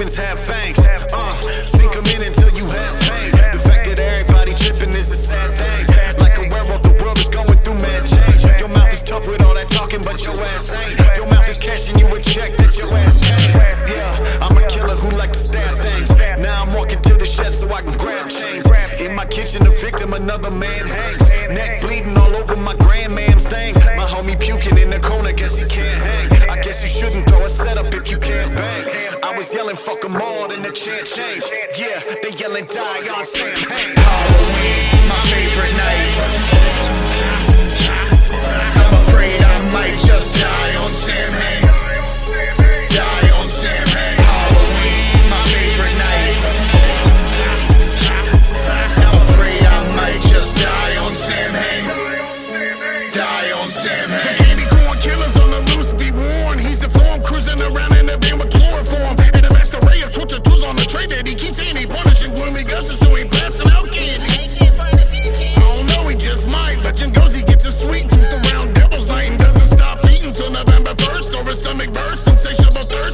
humans have fangs. Uh, sink 'em in until you have pain. The fact that everybody tripping is a sad thing. Like a werewolf, the world is going through mad change. Your mouth is tough with all that talking, but your ass ain't. Your mouth is cashing you a check that your ass can't. Yeah, I'm a killer who like to stab things. Now I'm walking to the shed so I can grab chains. In my kitchen, a victim, another man hangs. Neck bleeding all over my grandmam's things. My homie puking in the corner, guess he can't hang. Fuck 'em all, then the chant changed. Yeah, they yelling, die on Sam. Halloween, my favorite night.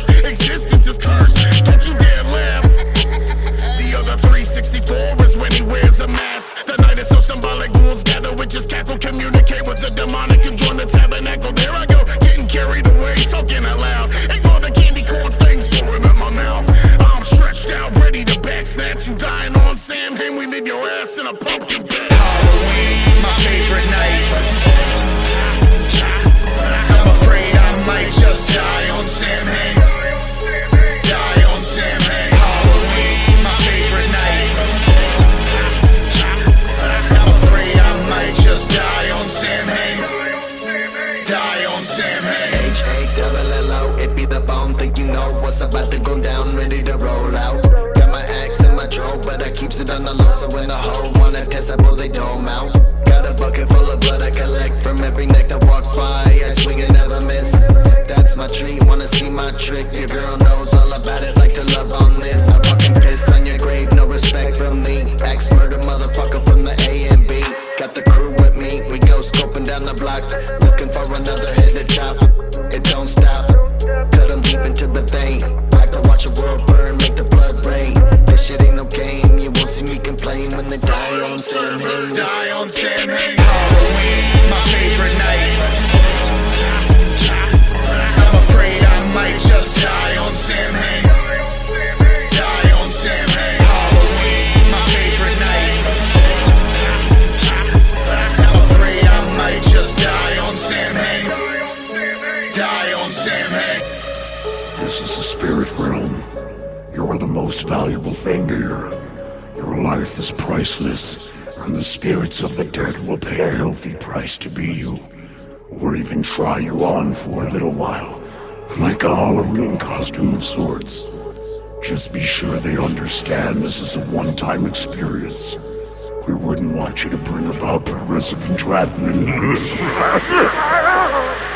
Existence is cursed. Don't you dare laugh. The other 364 is when he wears a mask. The night is so symbolic, ghouls gather, witches cackle, communicate with the demonic and join the tabernacle. There I go, getting carried away, talking out loud. Ignore the candy corn things going in my mouth. I'm stretched out, ready to backsnatch you, dying on Sam. We leave your ass in a pumpkin patch. Halloween, my favorite night. On. H A double L O, it be the bone. Think you know what's about to go down, ready to roll out. Got my axe in my drawer, but I keeps it on the low. So when the hoe wanna test, I pull they dome out. Got a bucket full of blood I collect from every neck that walk by. I swing and never miss. That's my treat, wanna see my trick. Your girl knows all about it, like to love on this. I fucking piss on your grave, no respect from me. Axe murder motherfucker from the A and B. Got the crew with me, we go scoping down the block. Looking for another Halloween, my favorite night. I'm afraid I might just die on. Die on. Halloween, my favorite night. I'm afraid I might just die on. Die on. This is the spirit realm. You're the most valuable thing here. Your life is priceless, and the spirits of the dead will pay a healthy price to be you. Or even try you on for a little while, like a Halloween costume of sorts. Just be sure they understand this is a one time experience. We wouldn't want you to bring about progressive entrapment.